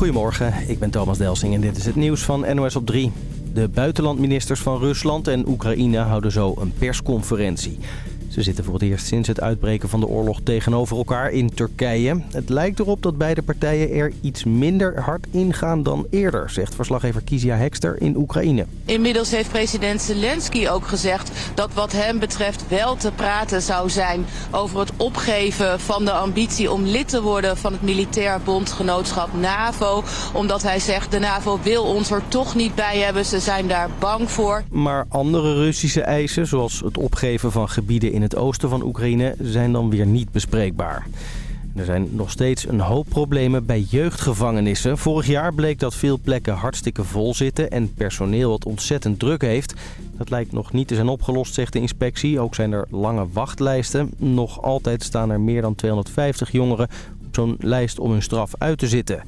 Goedemorgen, ik ben Thomas Delsing en dit is het nieuws van NOS op 3. De buitenlandministers van Rusland en Oekraïne houden zo een persconferentie. Ze zitten voor het eerst sinds het uitbreken van de oorlog tegenover elkaar in Turkije. Het lijkt erop dat beide partijen er iets minder hard ingaan dan eerder, zegt verslaggever Kizia Hekster in Oekraïne. Inmiddels heeft president Zelensky ook gezegd dat wat hem betreft wel te praten zou zijn over het opgeven van de ambitie om lid te worden van het militair bondgenootschap NAVO. Omdat hij zegt de NAVO wil ons er toch niet bij hebben, ze zijn daar bang voor. Maar andere Russische eisen, zoals het opgeven van gebieden in in het oosten van Oekraïne zijn dan weer niet bespreekbaar. Er zijn nog steeds een hoop problemen bij jeugdgevangenissen. Vorig jaar bleek dat veel plekken hartstikke vol zitten en personeel het ontzettend druk heeft. Dat lijkt nog niet te zijn opgelost, zegt de inspectie. Ook zijn er lange wachtlijsten. Nog altijd staan er meer dan 250 jongeren op zo'n lijst om hun straf uit te zitten.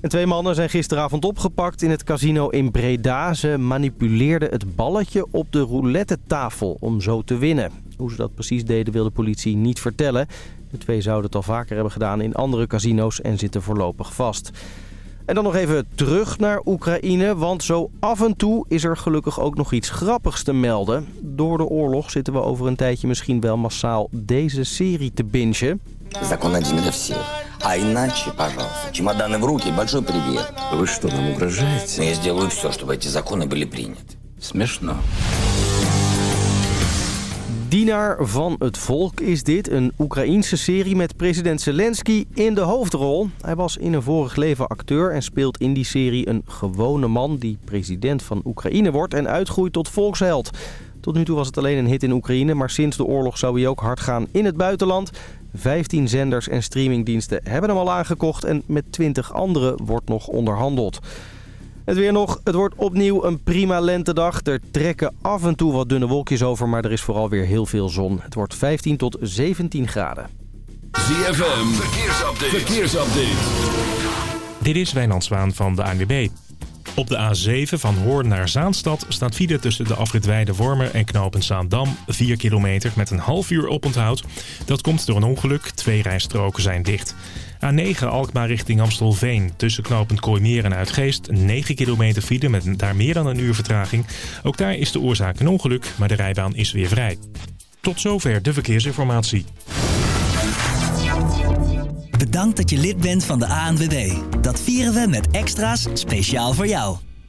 En twee mannen zijn gisteravond opgepakt in het casino in Breda. Ze manipuleerden het balletje op de roulette tafel om zo te winnen. Hoe ze dat precies deden wil de politie niet vertellen. De twee zouden het al vaker hebben gedaan in andere casino's en zitten voorlopig vast. En dan nog even terug naar Oekraïne, want zo af en toe is er gelukkig ook nog iets grappigs te melden. Door de oorlog zitten we over een tijdje misschien wel massaal deze serie te bingen. Закон один для всех. А иначе, пожалуйста, чемоданы в руки, большой привет. Вы что, нам угрожаете? Я сделаю все, чтобы эти законы были приняты. Смешно. Dienaar van het Volk is dit. Een Oekraïense serie met president Zelensky in de hoofdrol. Hij was in een vorig leven acteur en speelt in die serie een gewone man... die president van Oekraïne wordt en uitgroeit tot volksheld. Tot nu toe was het alleen een hit in Oekraïne... maar sinds de oorlog zou hij ook hard gaan in het buitenland. 15 zenders en streamingdiensten hebben hem al aangekocht... en met 20 andere wordt nog onderhandeld. Het weer nog. Het wordt opnieuw een prima lentedag. Er trekken af en toe wat dunne wolkjes over, maar er is vooral weer heel veel zon. Het wordt 15 tot 17 graden. ZFM, verkeersupdate. verkeersupdate. Dit is Wijnand Zwaan van de ANWB. Op de A7 van Hoorn naar Zaanstad staat file tussen de afrit Wormer en knooppunt Zaandam. 4 kilometer met een half uur oponthoud. Dat komt door een ongeluk. Twee rijstroken zijn dicht. A9 Alkmaar richting Amstelveen. Tussen knooppunt Kooimeer en Uitgeest 9 kilometer file met daar meer dan een uur vertraging. Ook daar is de oorzaak een ongeluk, maar de rijbaan is weer vrij. Tot zover de verkeersinformatie. Bedankt dat je lid bent van de ANWB. Dat vieren we met extra's speciaal voor jou.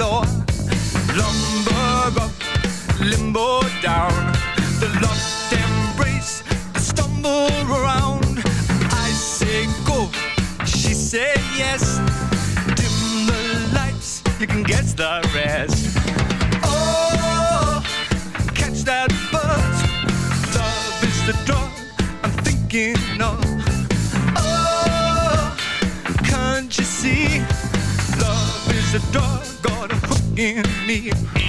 floor. Lumber up, limbo down. The lost embrace, the stumble around. I say go, she say yes. Dim the lights, you can guess the rest. me.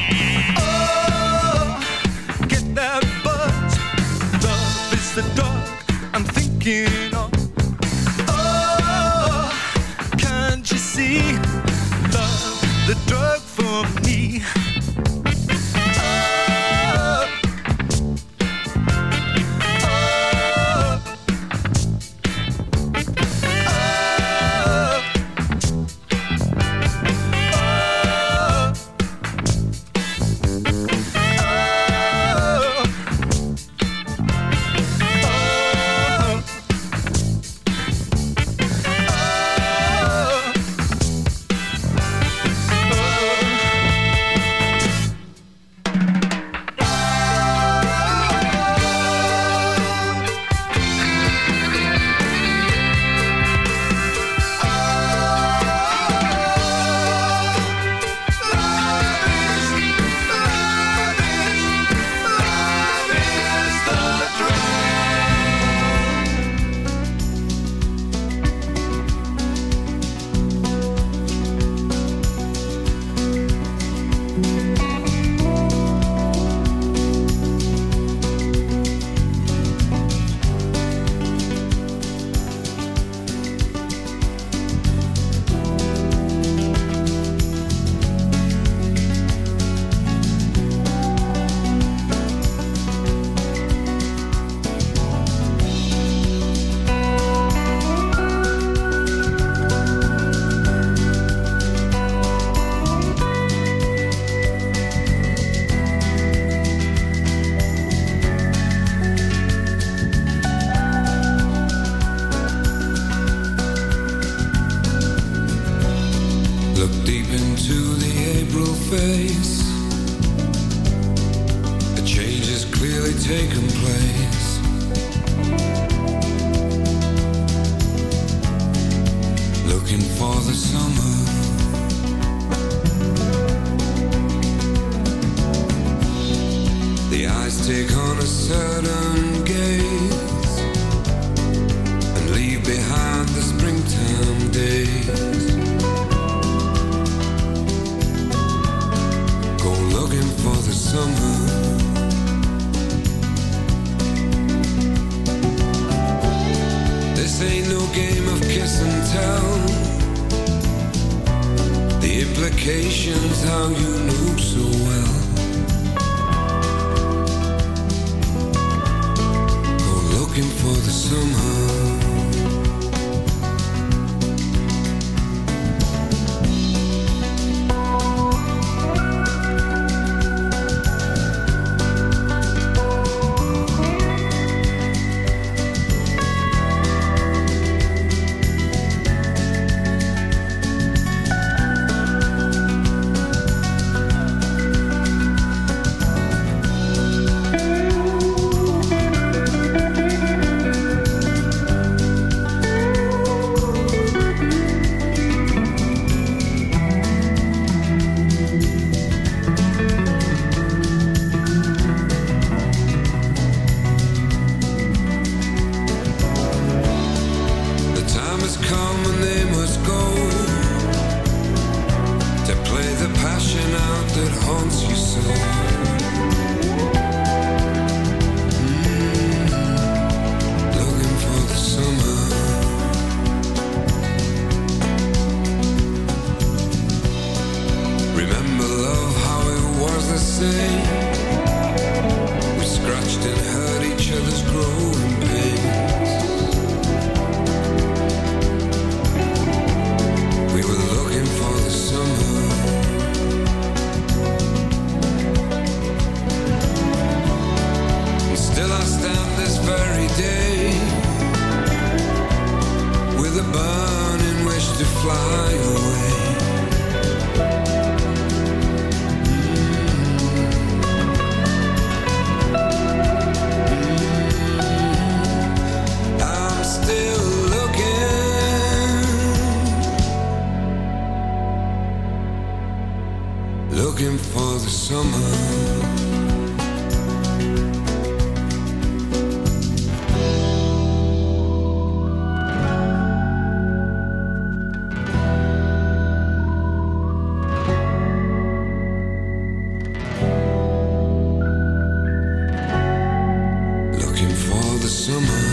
the summer.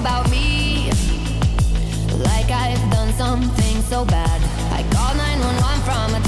about me. Like I've done something so bad. I called 911 from a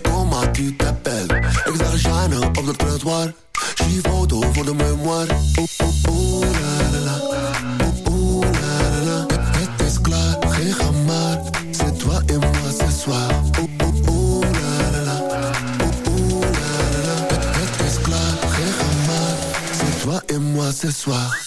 Kom maar, tu t'appelles, Ik zag Jeanne op de trottoir. Zie foto voor de memoir. Oh, la, la, la. La, la. Het is klaar, geen. C'est toi et moi ce soir. La, la, C'est toi et moi ce soir.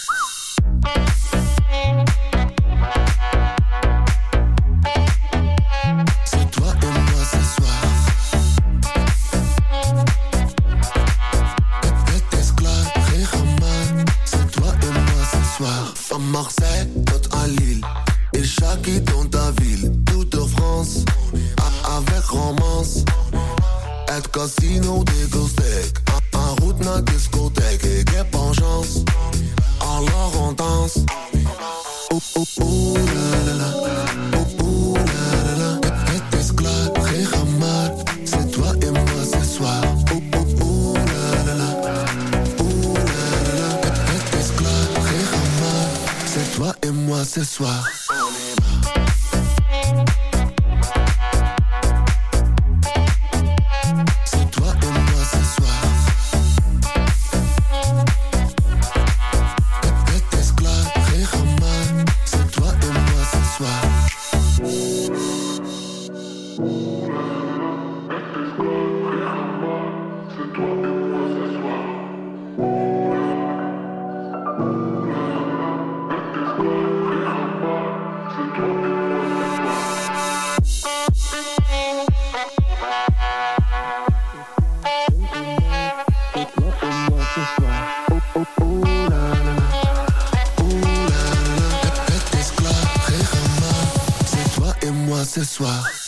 Et moi ce soir.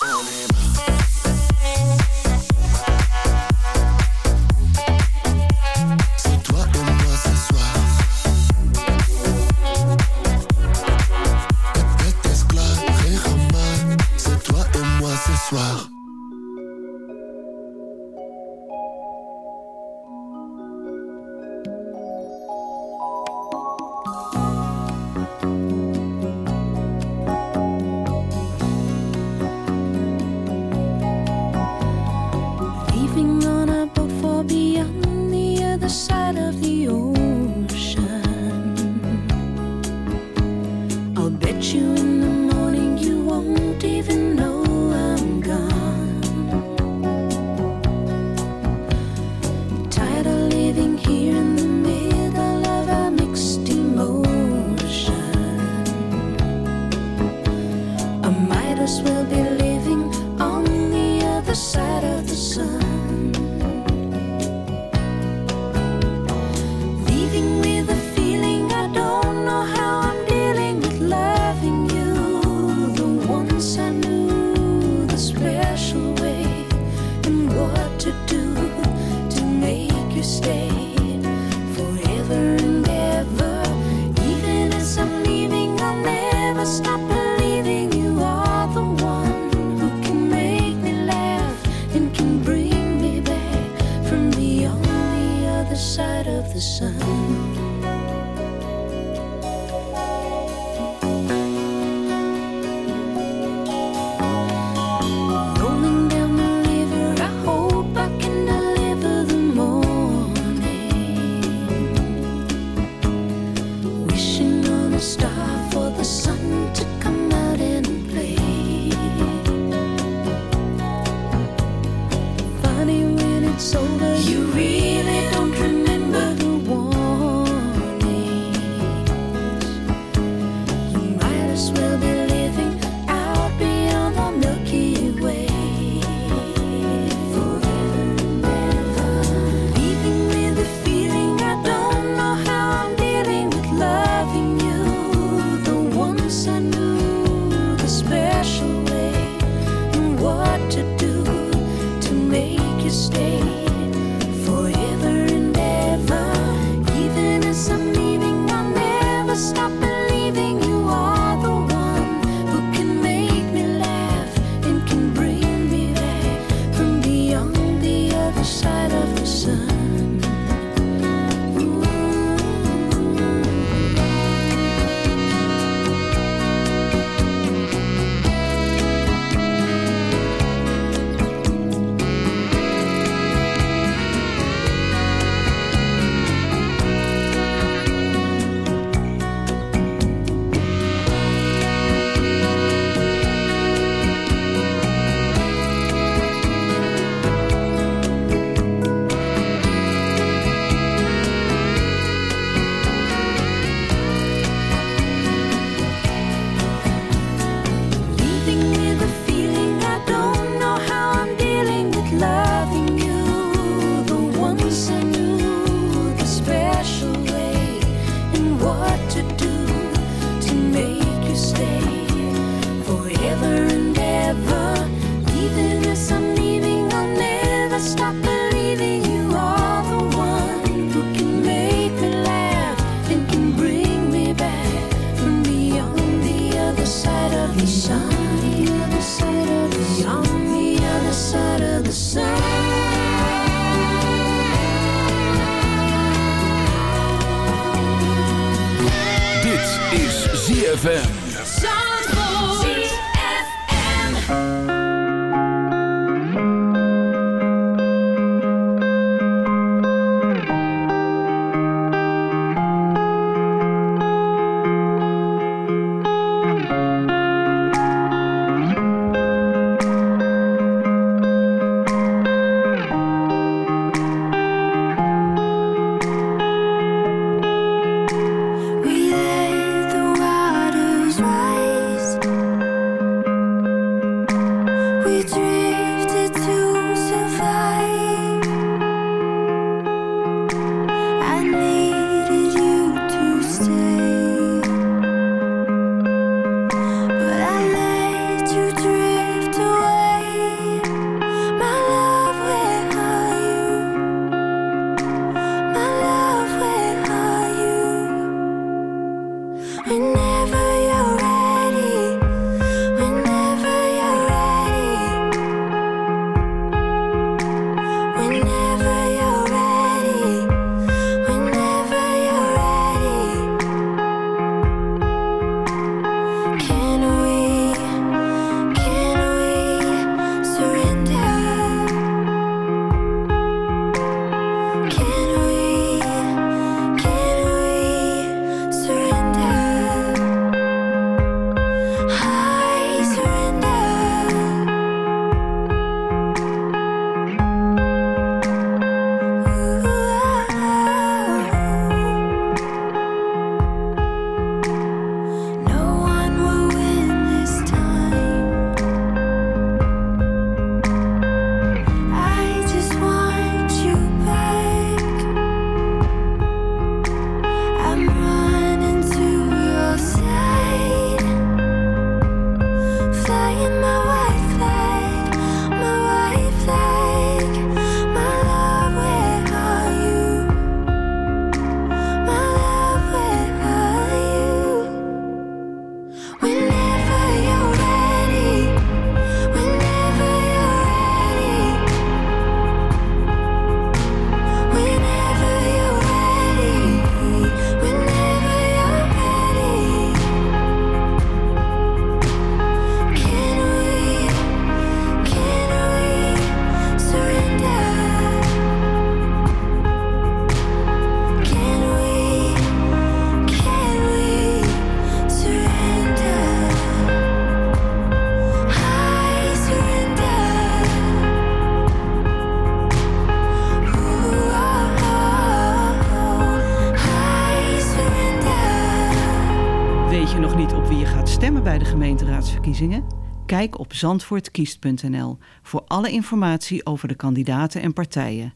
zandvoortkiest.nl voor alle informatie over de kandidaten en partijen.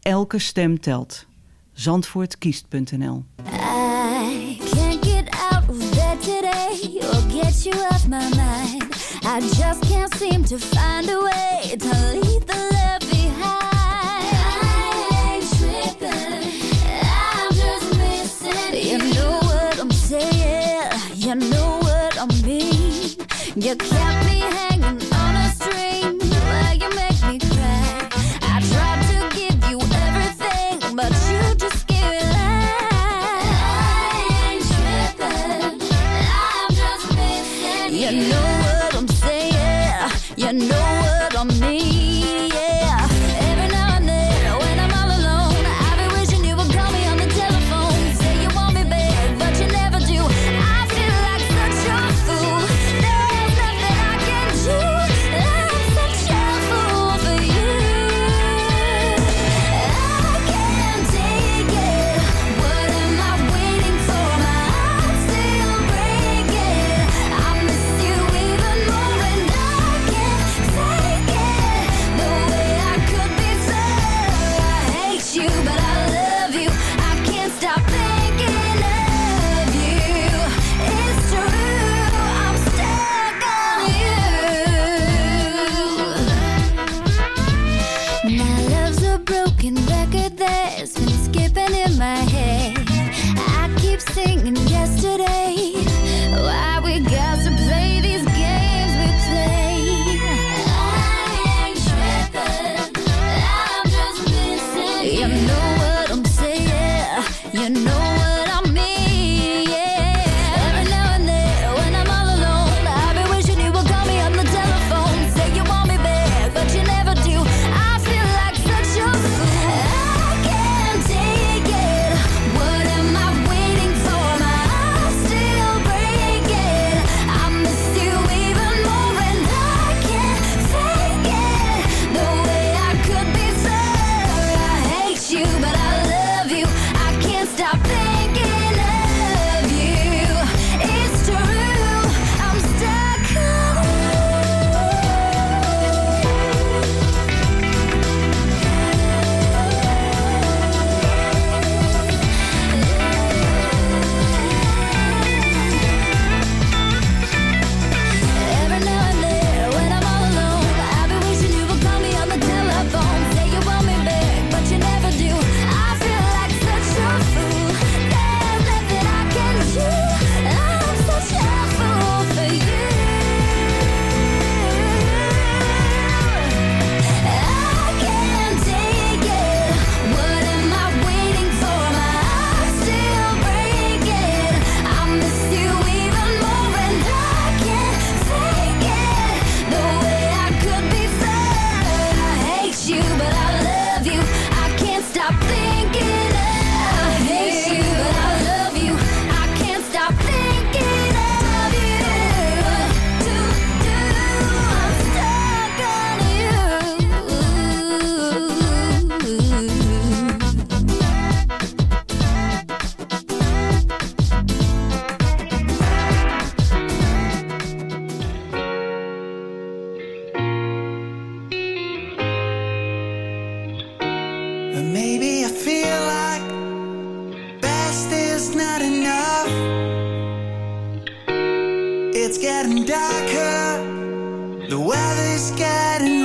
Elke stem telt. Zandvoortkiest.nl I can't get out of bed today or get you off my mind. I just can't seem to find a way to leave the love behind. You know what I mean. You kept It's getting darker, the weather's getting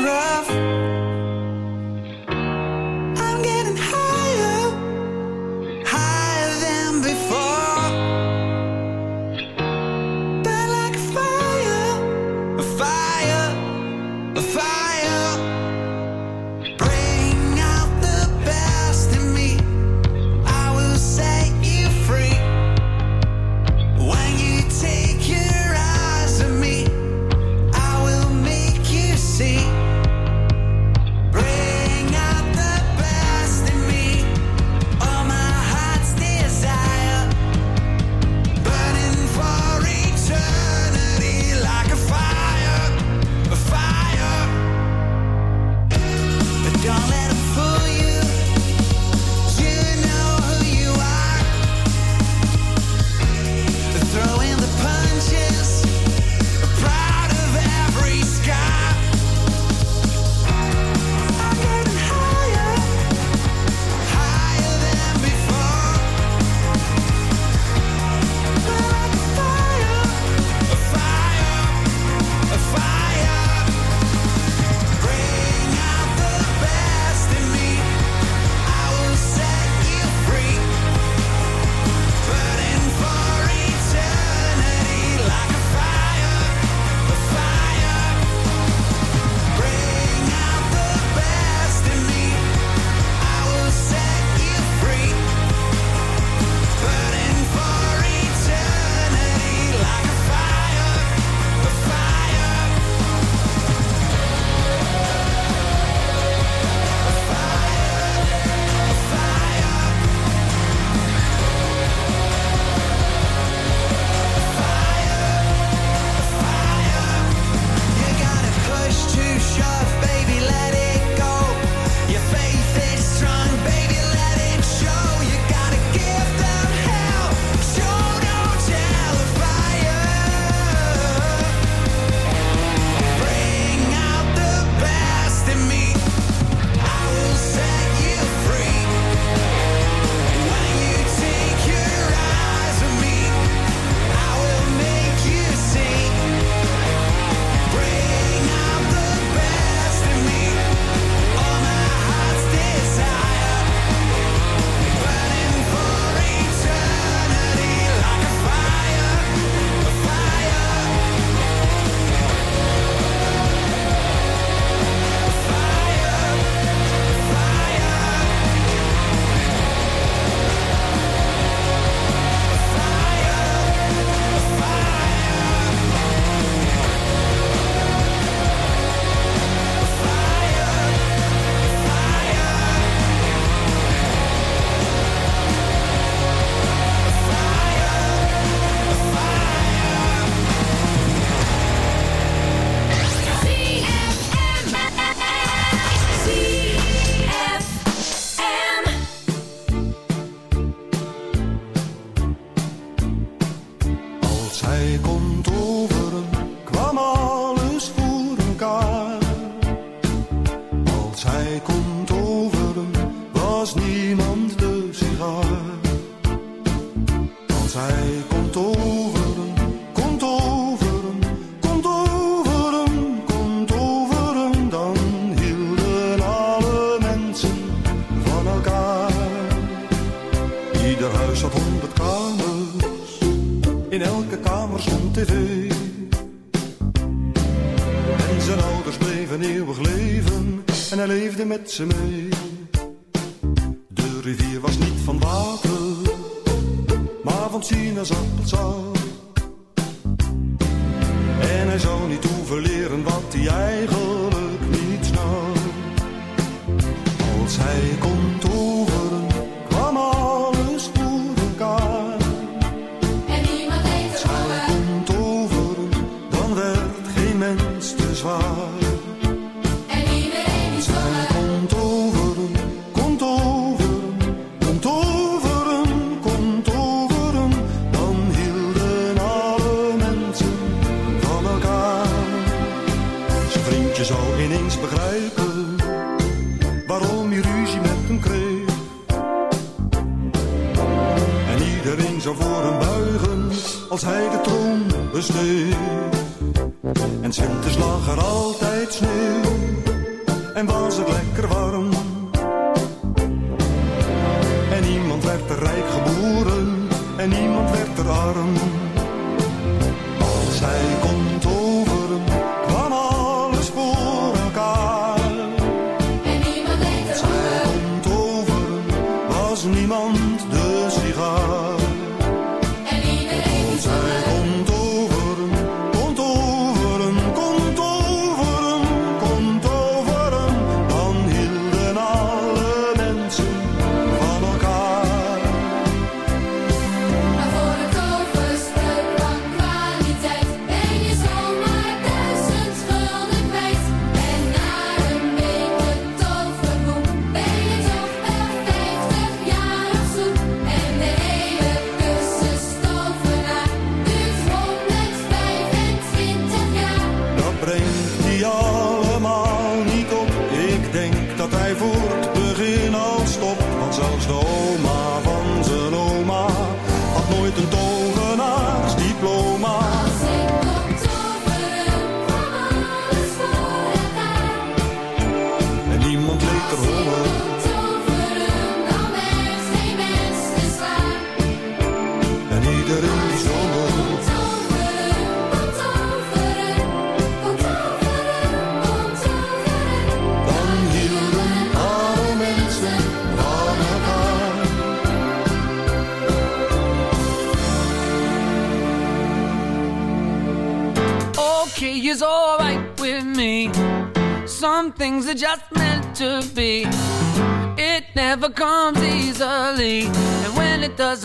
leefde met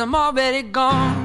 I'm already gone.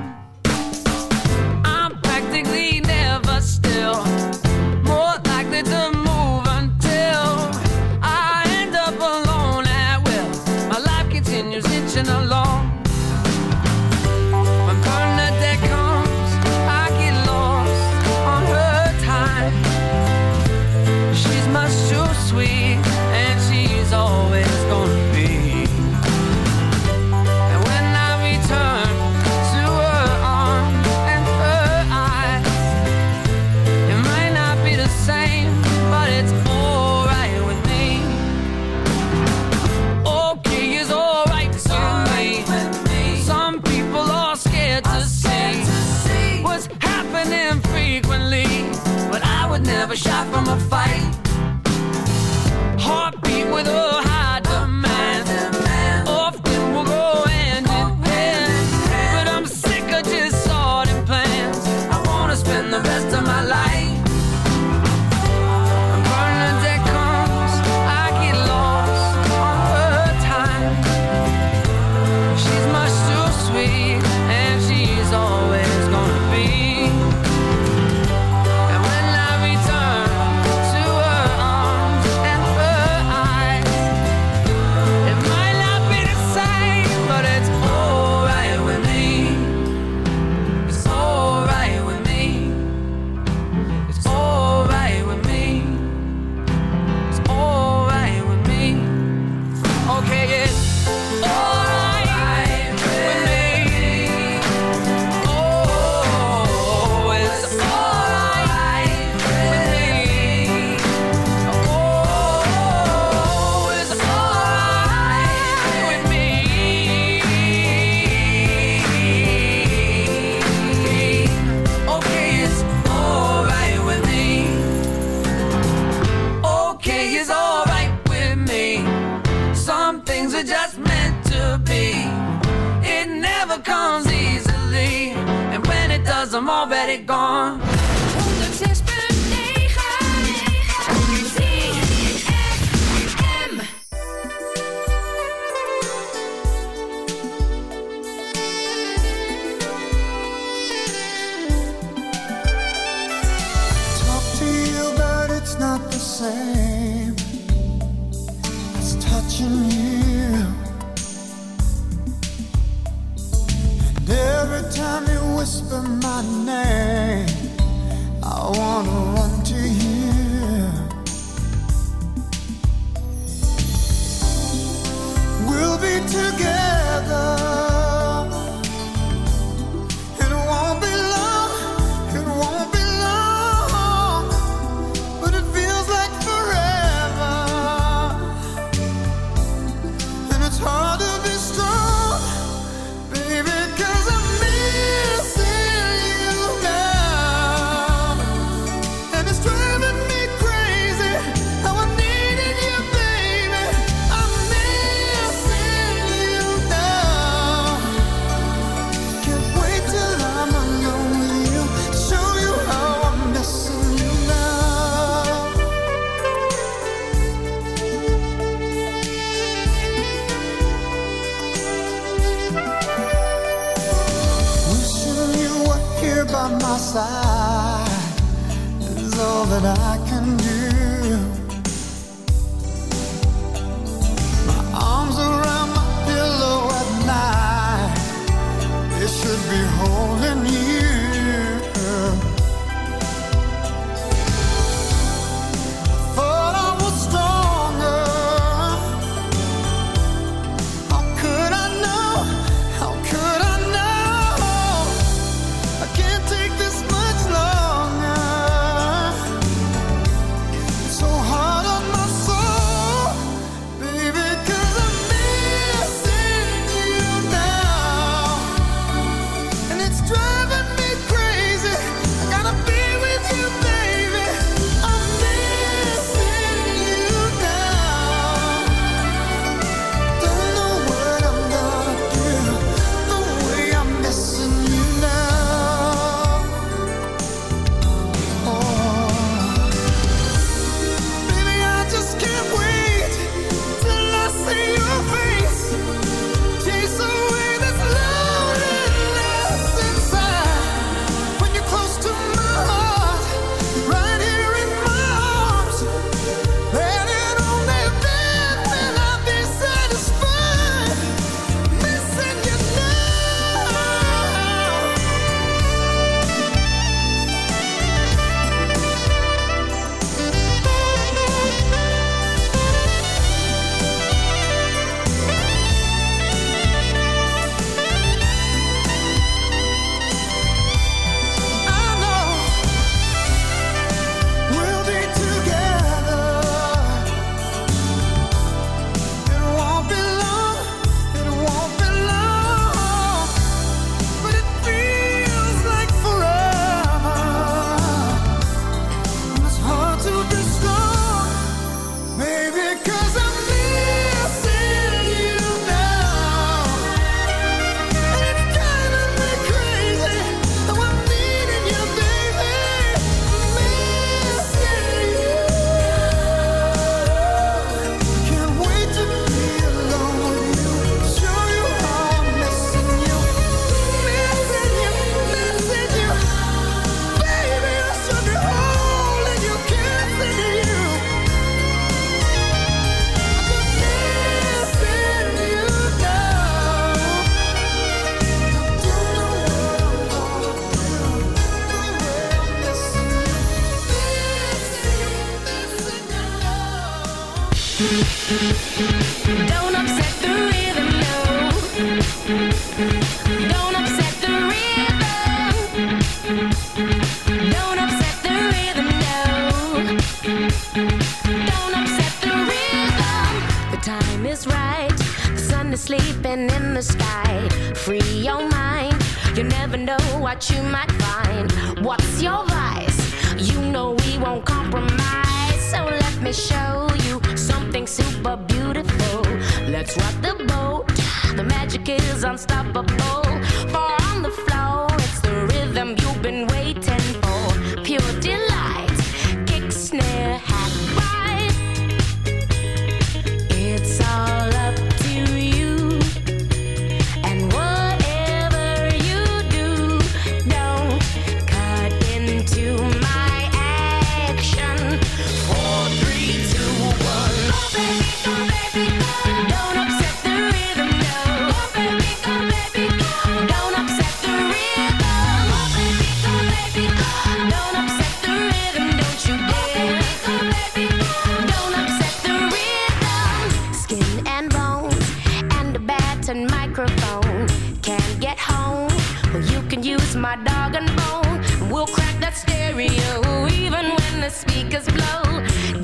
Stereo oh, even when the speakers blow.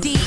DIY,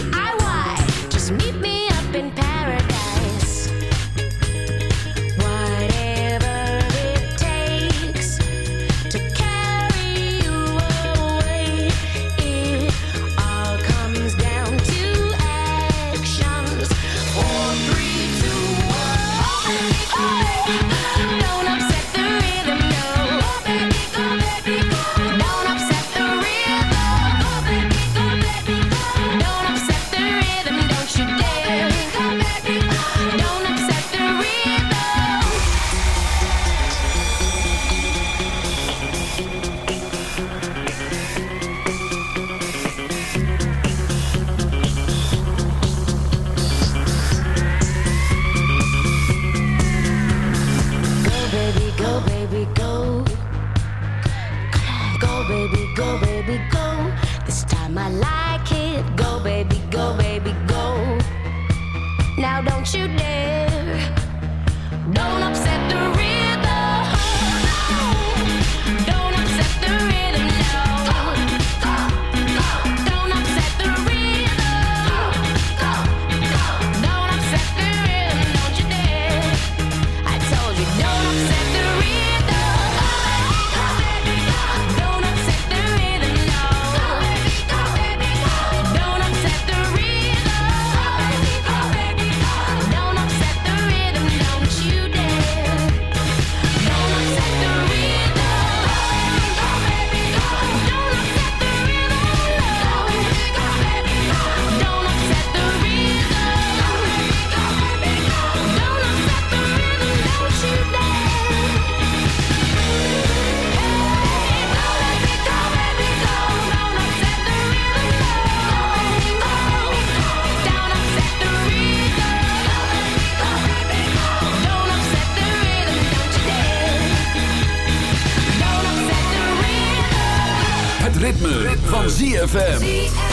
ZFM.